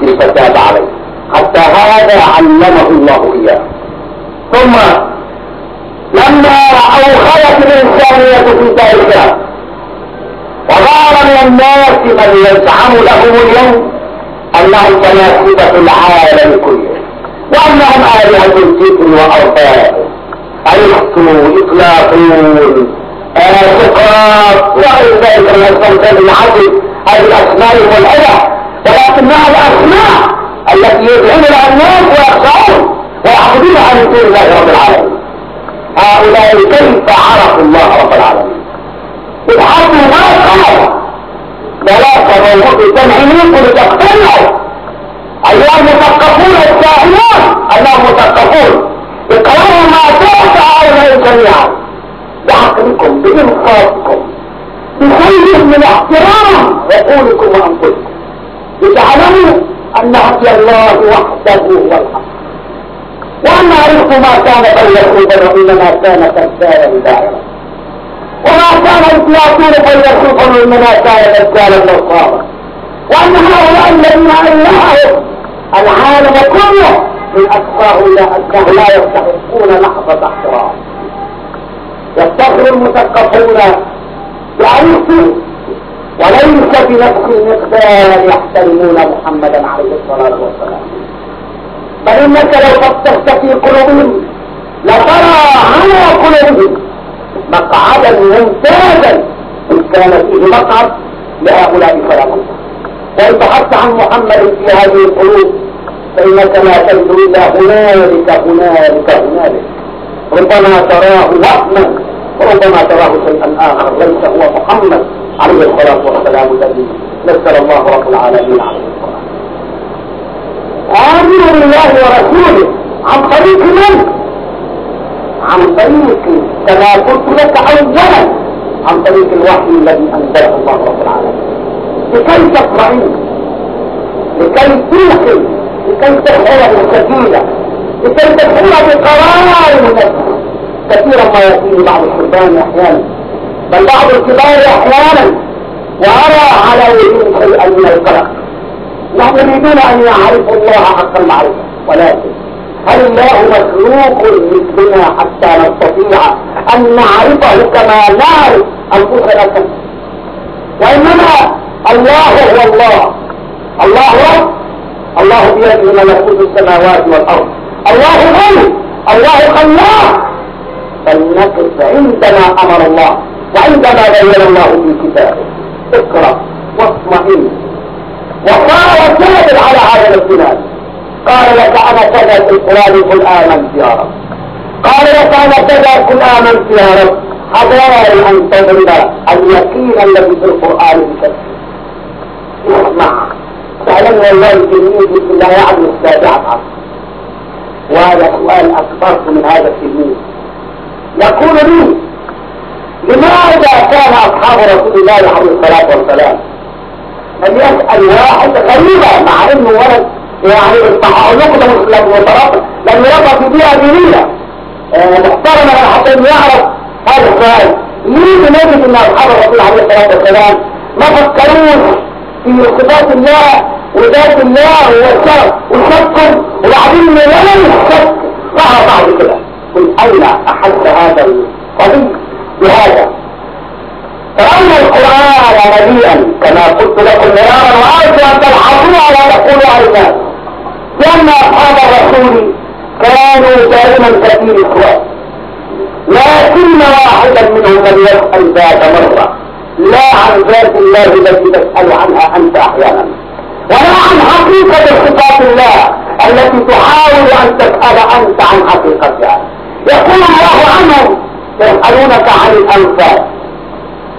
كيف تاب عليه. حتى هذا علمه الله إياه. ثم لما أوخلت الإنسانية في تاريخها وظهر من الناس من يزعم لهم اليوم أنهم تناسبة العالم كله وأنهم آلهة الجبن وأرباب. أيخطوا إطلاقون سقراط وغير ذلك من الصمتان العدل هذه الأسماء ولكنها يدعونها الناس ويخشعون ويعبدونها من دون الله رب العالمين. هؤلاء كيف عرفوا الله رب العالمين؟ ابحثوا ما قال. ثلاثة موجود تنعيمين لتقتنعوا أيها المثقفون الساهلون أنهم مثقفون. اقرأوا ما تحت هؤلاء جميعا. بعقلكم بإنصافكم بخير من احترام. عقولكم وأنفسكم. لتعلموا أن هدي الله وحده هو الحق. وأن عرفت ما كان بين وإنما كان تمثالا دائما. وما كان إطلاقون بين وإنما كان تمثالا نصارى وأن هؤلاء الذين ألهوا العالم كله من أكثره إلى أنه لا يستحقون لحظة احترام. يفتخر المثقفون يعرفوا وليس بنفس المقدار يحترمون محمدا عليه الصلاة والسلام. بل إنك لو فتشت في قلوبهم لترى على قلوبهم مقعدا ممتازا ان كان فيه مقعد لهؤلاء فلا مقعد وان بحثت عن محمد في هذه القلوب فإنك لا تنظر إلى هنالك هنالك هنالك. ربما تراه وهما وربما تراه شيئا آخر ليس هو محمد. عليه الصلاة والسلام الذي نزل الله رب العالمين عليه الصلاة آمنوا بالله ورسوله. عن طريق من؟ عن طريق كما قلت لك أولا. عن طريق الوحي الذي أنزله الله رب العالمين. لكي تطمئن لكي توقن لكي تشعر بالسكينة لكي تشعر بقرار كثيرا ما يأتيني بعض الشبان أحيانا. بل بعض الكبار أحيانا وأرى على وجوه شيئا من القلق نحن يريدون أن يعرفوا الله حق المعرفة ولكن هل الله مخلوق مثلنا حتى نستطيع أن نعرفه كما نعرف أنفسنا؟ وإنما الله هو الله. الله رب الله بيده ملكوت السماوات والأرض. الله غني الله خلاق فلنقف عندما أمر الله. وعندما بين الله في كتابه. اقرأ واطمئن. وصار كامل على هذا الامتنان قال لك أنا كذا في القرآن قل آمنت يا رب. قال لك أنا كذا قل آمنت يا رب. حذار أن تضرب اليقين الذي في القرآن بشكل اسمع. تعلم والله التلميذ لا يعلم السابعة عصر وهذا سؤال أكبر من هذا التلميذ يقول لي لماذا كان أصحاب رسول الله عليه الصلاة والسلام أن يسأل واحد غريبة مع إنه ولد يعني لكم لم يتربى لم يربى في بيئة دينية. محترمة حتى يعرف هذا السؤال. ليه نجد إن أصحاب الرسول عليه الصلاة والسلام ما فكروش في صفات الله وذات الله والشرف وشكر وبعدين ولا الشك ظهر بعد كده من أين أحس هذا القضية؟ بهذا. فأما القرآن مليئا كما قلت لكم مرارا وأرجو أن تلحظوا على تقولوا الناس. لأن أصحاب الرسول كانوا دائما كثير السؤال لكن واحدا منهم لم يسأل ذات مرة. لا عن ذات الله التي تسأل عنها أنت أحيانا. ولا عن حقيقة صفات الله التي تحاول أن تسأل أنت عن حقيقتها. يقول الله عنهم يسألونك عن الأنفال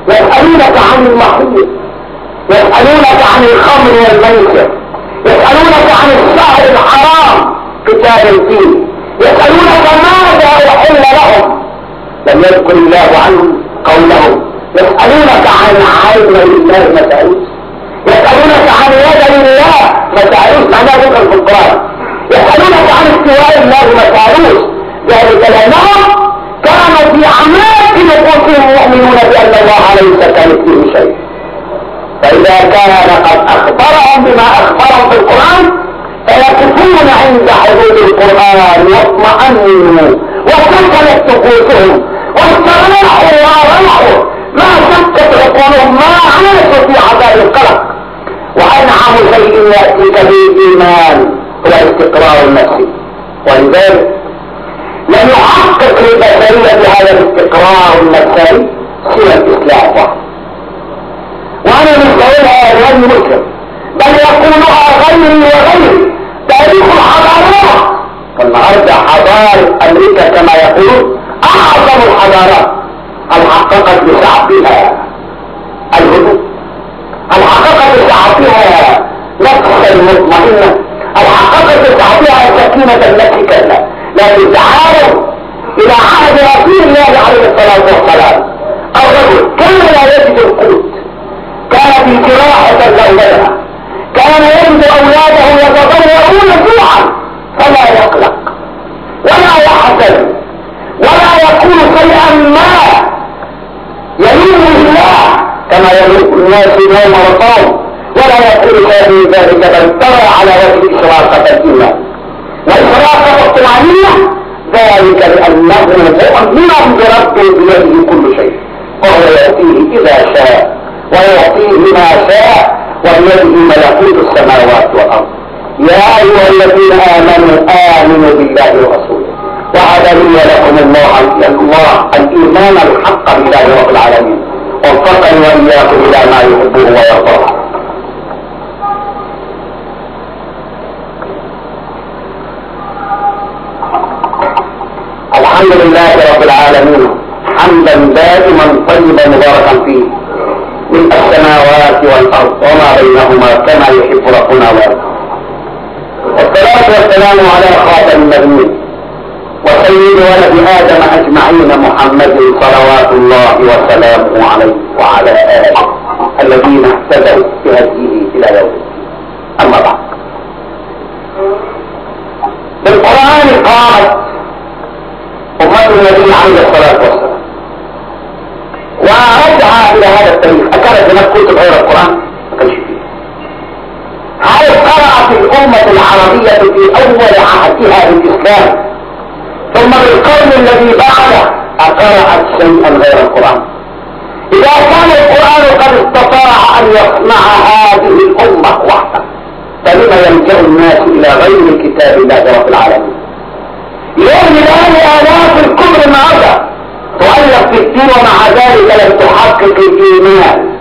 يسألونك عن المحيط يسألونك عن الخمر والميسر يسألونك عن الشهر الحرام كتاب فيه يسألونك ماذا أحل لهم؟ لم يذكر الله عنهم قولهم. يسألونك عن عين الله متعوش يسألونك عن يد الله متعوش معناه ذكر في القرآن. يسألونك عن استواء الله متعوش ذلك لأنهم كان في أعماق نفوسهم يؤمنون بأن الله ليس كمثله شيء. فإذا كان قد أخبرهم بما أخبرهم في القرآن فيقفون عند حدود القرآن واطمأنوا. وسكنت نفوسهم واستراحوا وراحوا ما شكت عقولهم ما عاشوا في عذاب القلق. وأنعم شيء يأتيك به الإيمان هو الاستقرار النفسي ولذلك لم يحقق للبشرية هذا الاستقرار النفسي سوى الإسلام وحده وأنا مش بقولها غير مسلم بل يقولها غيري وغيري تاريخ الحضارات فالنهاردة حضارة أمريكا كما يقولون أعظم الحضارات هل حققت لشعبها الهدوء هل حققت لشعبها نفسا مطمئنة هل حققت لشعبها سكينة التي كلا لكن تعالوا إلى عهد رسول الله عليه الصلاة والسلام. الرجل كان لا يجد القوت. كانت جراحة لأولادها كان يجد أولاده يتضررون جوعا فلا يقلق. ولا يحزن. ولا يقول شيئا ما. يلوم الله كما يلوم الناس يوم رصام ولا يقول من ذلك بل ترى على وجه إشراقة الإيمان وإشراقة الطمأنينة ذلك لأنه مؤمن بربه بيده كل شيء. وهو يأتيه إذا شاء ويعطيه ما شاء وبيده ملكوت السماوات والأرض. يا أيها الذين آمنوا آمنوا بالله ورسوله. لي لكم الله الله الإيمان الحق بالله رب العالمين. وفقني واياكم إلى ما يحبه ويرضاه. الحمد لله رب العالمين. حمدا دائما طيبا مباركا فيه. من السماوات والأرض وما بينهما كما يحب ربنا ويرضى. والصلاة والسلام على خاتم النبيين وسيد ولد آدم أجمعين محمد صلوات الله وسلامه عليه وعلى آله الذين اهتدوا بهديه إلى يوم أما بعد. بالقرآن قالت النبي عليه الصلاة والسلام. ورجع إلى هذا التاريخ. اكانت هناك كتب غير القرآن ما كانش فيه. هل قرأت الأمة العربية في أول عهدها بالإسلام ثم بالقرن الذي بعده أقرأت شيئا غير القرآن. إذا كان القرآن قد استطاع أن يصنع هذه الأمة وحده فلما يلجأ الناس إلى غير كتاب الله رب العالمين؟ يوم الآن آلاف الكبر النهارده. تؤلف في الدين ومع ذلك لم تحقق الإيمان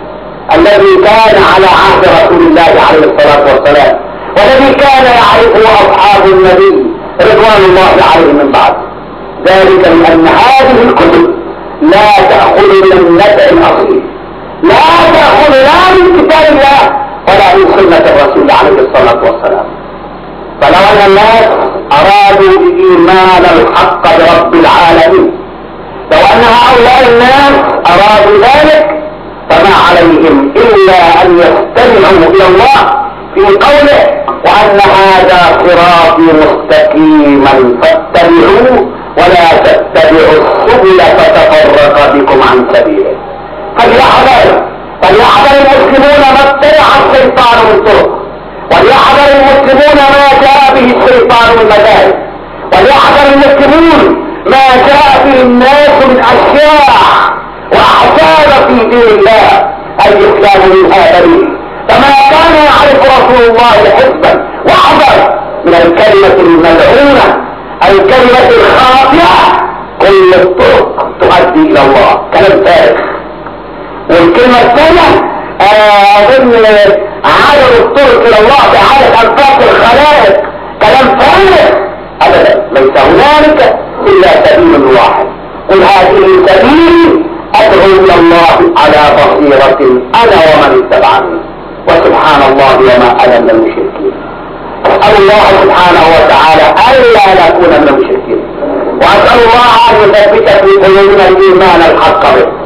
الذي كان على عهد رسول الله عليه الصلاة والسلام والذي كان يعرفه أصحاب النبي رضوان الله عليهم من بعد. ذلك لأن هذه الكتب لا تأخذ من النبع الأصيل. لا تأخذ لا من كتاب الله ولا من سنة الرسول عليه الصلاة والسلام. فلو أن الناس أرادوا الايمان الحق برب العالمين. لو أن هؤلاء الناس أرادوا ذلك فما عليهم إلا أن يستمعوا إلى الله في قوله وأن هذا صراطي مستقيما فاتبعوه ولا تتبعوا السبل فتفرق بكم عن سبيله. فليحذر فليحذر المسلمون ما اتبع الشيطان من طرق. وليحذر المسلمون ما جاء به من مذاهب وليحذر المسلمون ما جاء به الناس من أشياء واحزاب في دين الله. الاسلام منها بريء فما كان يعرف رسول الله حزبا وحذر من الكلمة الملعونة الكلمة الخاطئة. كل الطرق تؤدي إلى الله. كلام فارغ والكلمة الثانية أظن عدد الطرق إلى الله بعدد أنفاق الخلائق. كلام فارغ ابدا. ليس هنالك إلا سبيل واحد. قل هذه سبيلي أدعو إلى الله على بصيرة أنا ومن اتبعني. وسبحان الله وما أنا من المشركين. أسأل الله سبحانه وتعالى ألا نكون من المشركين. وأسأل الله أن يثبت في قلوبنا الإيمان الحق به.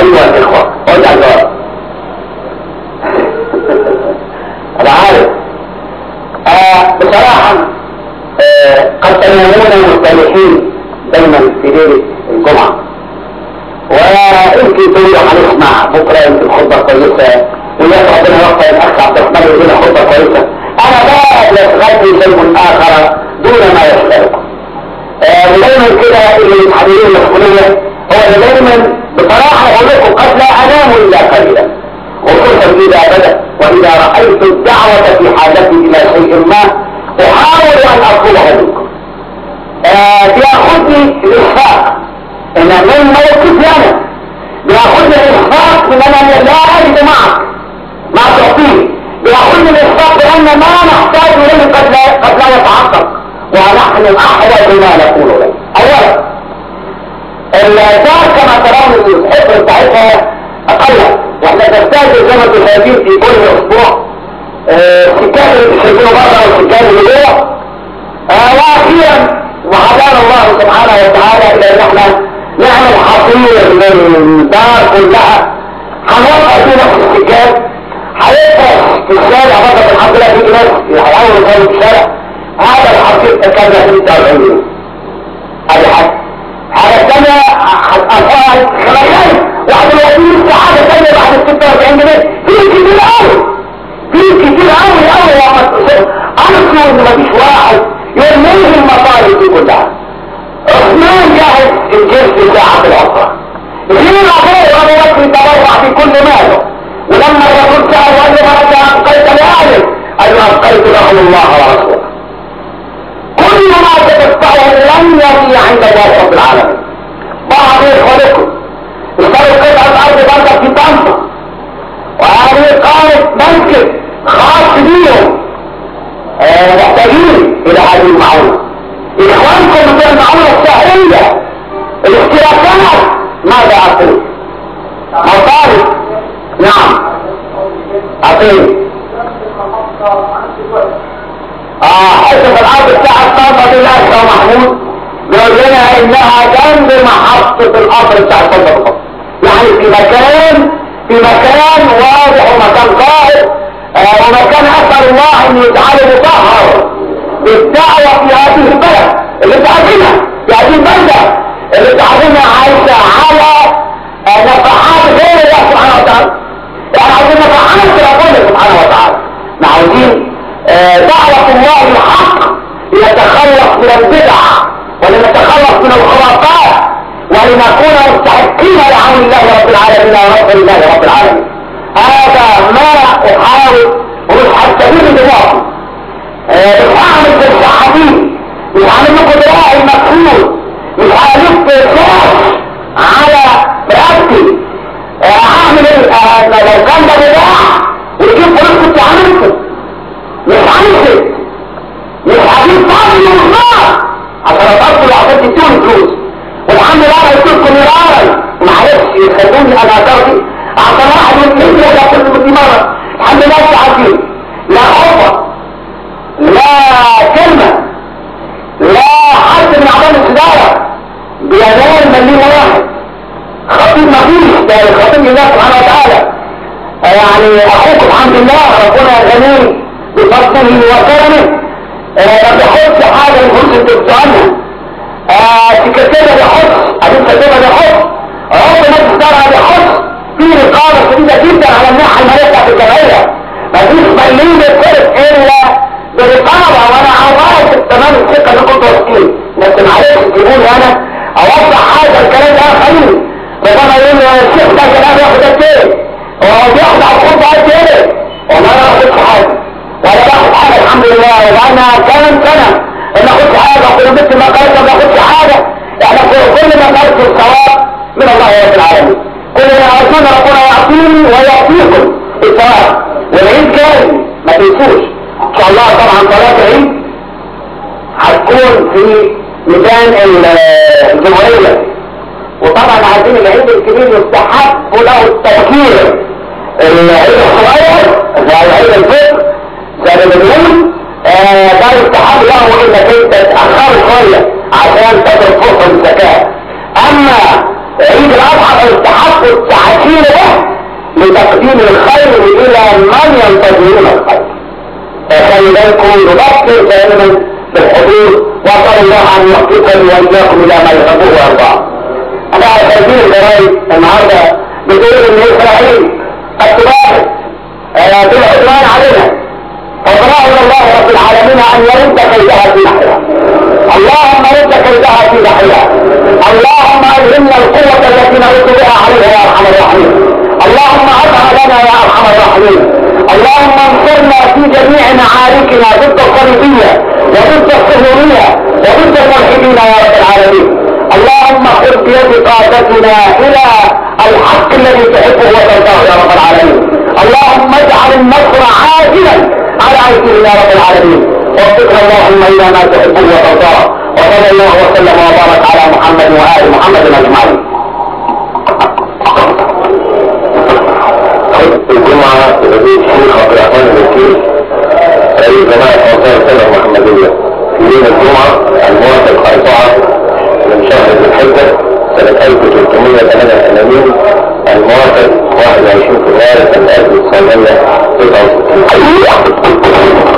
أيها الإخوة قلت الجواب أنا عارف آه بصراحة آه قد تنامون مستريحين دايما في ليلة الجمعة ويمكن تقولوا هنسمع بكرة يمكن خطبة كويسة ويا ربنا يوفق الاخ عبد الرحمن يقول خطه كويسه أنا بقى يشغلني شيء آخر دون ما يشغلكم آه، ودايما كده اللي يتحملون المسؤوليه هو اللي دايما بصراحة أقول لكم قد لا أنام إلا قليلا. وخصوصا اذا بدا وإذا رأيت الدعوة في حاجتي إلى شيء ما أحاول أن اطلبه منكم. آه، بياخذني الاشفاق إن من موقفي أنا بياخذني الاشفاق من أنا لا أجد معك. ما تعطيه. بياخذني الاشفاق بأن ما نحتاج إليه قد لا قد لا يتعقب. ونحن احوج ما نقول له. اولا الدار كما ترون الحفر بتاعتها أقل. وإحنا نستهدف زي ما أنتم شايفين في كل أسبوع. السكان اللي شايفينه بره والسكان اللي جوه آه، وأخيرا وهدانا الله سبحانه وتعالى إلى ان إحنا نعمل حصير للدار كلها. هنوقع فيه نفس السكان هيبقى في الشارع برضه الحمد لله في ناس هيحاولوا يصلوا في الشارع. هذا الحصير تكلم 46 يوم ادي حاجة حاجة ثانية هتقطعها خلال واحد وثلاثين ساعه ثانية بعد ال 46 جنيه في كتير قوي في كتير قوي قوي أصلا ان مفيش واحد يرميه المصاري دي كلها عثمان جاهز الجنس ساعة العصر. غير ابوه ابو بكر تبرع بكل ماله. ولما الرسول سأل وقال له ماذا أبقيت لأهلك قال له أبقيت له الله ورسوله. كل ما تتبعه لن يضيع عند الله رب العالمين. بعض إخوانكم اشتروا قطعة أرض بردك في طنطا. وهذه إقامة مسجد خاص بيهم. محتاجين إلى هذه المعونة. إخوانكم بتوع المعونة الشهرية الاشتراكات ماذا أقول؟ مصاري. نعم. أقول. آه حتة الأرض بتاعت طنطا دي يا محمود. بيقول لنا إنها جنب محطة القطر بتاع طنطا يعني في مكان في مكان واضح ومكان قائد آه ومكان اسأل الله أن يجعله مطهر بالدعوة في هذه البلد اللي تعرفينها في هذه البلدة اللي تعرفينها عايشة على آه نفحات غير الله سبحانه وتعالى. يعني عايزين نفحات ربنا سبحانه وتعالى. إحنا عايزين آه دعوة الله الحق لنتخلص من البدع ولنتخلص من الخرافات ولنكون مستحقين لعون الله رب العالمين ورسول الله رب العالمين. هذا ما أحاول ومش هستفيد آه مش هعمل في الصحابين مش هعمل لكم دراعي المكسور مش هلف فاش على رقبتي آه هعمل آه لو كان ده بداع ويجيب فلوس كنت عملته مش هنسد مش هجيب من النار. عشان اطلب عشان تدوني فلوس والحمد لله قلت لكم مرارا معلش يخلوني أنا اعترضي عشان واحد من ايدي ولا كل دي مره الحمد لله أنتوا عارفين لا خطه لا كلمه لا حد من اعضاء الاداره بينال مليون واحد خطيب مفيش ده الخطيب لله سبحانه وتعالى. يعني اخوكم الحمد لله ربنا غني بفضله وكرمه. ما بياخدش حاجة من فلوس الدكتور. سكرتيرة بيحط عديد سكرتيرة بيحط عضو مجلس الدارة بيحط في رقابة شديدة جدا على الناحية المالية بتاعت الجمعية. مفيش مليون يتصرف إلا برقابة وأنا عوايز تمام الثقة اللي كنت واثقين لكن معلش تجيبوني أنا أوضح هذا الكلام ده خليل. ربما يقول له الشيخ ده كلام ياخد قد إيه هو بياخد على الخطة قد إيه والله أنا ما باخدش حاجة. ولا باخد حاجة. الحمد لله. وبقالنا كام سنة. ما باخدش حاجة وكل بنت ما قالت ما باخدش حاجة إحنا كل ما نرجو الثواب من الله رب العالمين. كل ما اتمنى ربنا يعطيني ويعطيكم الثواب. والعيد جاي. ما تنسوش. إن شاء الله طبعا صلاة العيد هتكون في ميدان الجمهورية. وطبعا عايزين العيد الكبير يستحق له التفكير العيد الصغير زي عيد الفطر زي ما بنقول ده يستحق له انك انت تأخره شوية عشان تاخد فرصة الزكاة أما عيد الأضحى فيستحق التعشير ده لتقديم الخير إلى من ينتظرون الخير. فخلي بالكم نبكر دائما بالحضور وأسأل الله أن يوفقني وإياكم إلى ما يحبه ويرضاه. أنا شايفين الجرايد النهارده بتقول إن اسرائيل قد تبارك بالعدوان علينا. فضرأنا الله رب العالمين أن يرد كيدها في نحرها اللهم رد كيدها في نحرها اللهم ألهمنا القوة التي نرد بها عليها يا أرحم الراحمين. اللهم اظهر لنا يا أرحم الراحمين. اللهم انصرنا في جميع معاركنا ضد الصليبية وضد الصهيونية وضد الملحدين يا رب العالمين. اللهم خذ بيد قادتنا إلى الحق الذي تحبه وترضاه يا رب العالمين. اللهم اجعل النصر عاجلا على ايدينا يا رب العالمين. وفقنا اللهم إلى ما تحبه وترضاه. وصلى الله وسلم وبارك على محمد وآل محمد أجمعين. الجمعة تبديل الشيخ عبد الرحمن الوكيل رئيس جماعة أنصار السنة المحمدية في يوم الجمعة الموافق 4 من شهر ذي الحجة سنة 1388 الموافق 21 فبراير سنة 1969